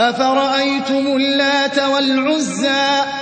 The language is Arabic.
أَفَرَأَيْتُمُ اللَّاتَ وَالْعُزَّىٰ